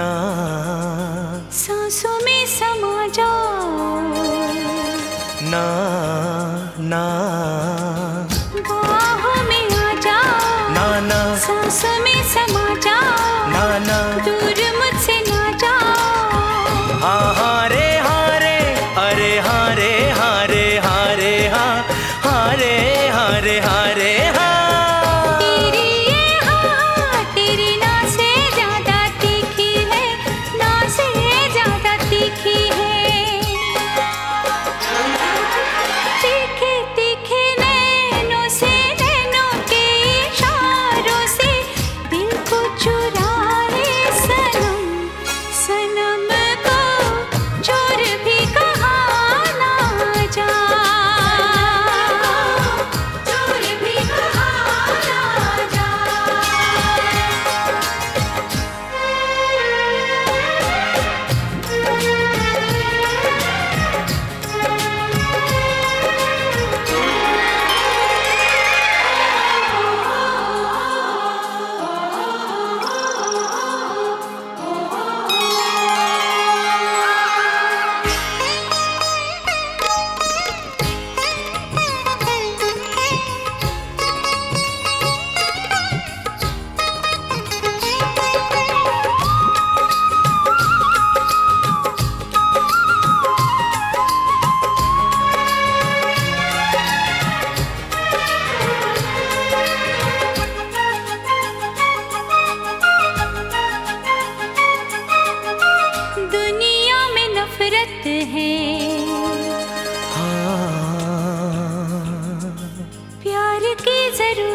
जाना सांसों में समा जाओ। ना ना।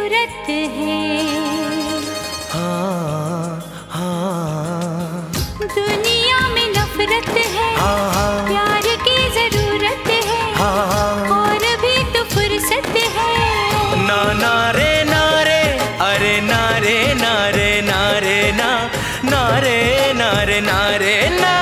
सूरत है। हाँ हाँ। दुनिया में नफरत है। हाँ, हाँ। प्यार की ज़रूरत है। हाँ, हाँ, और भी तो फुर्सत है। ना नारे नारे अरे नारे नारे नारे ना नारे नारे नारे ना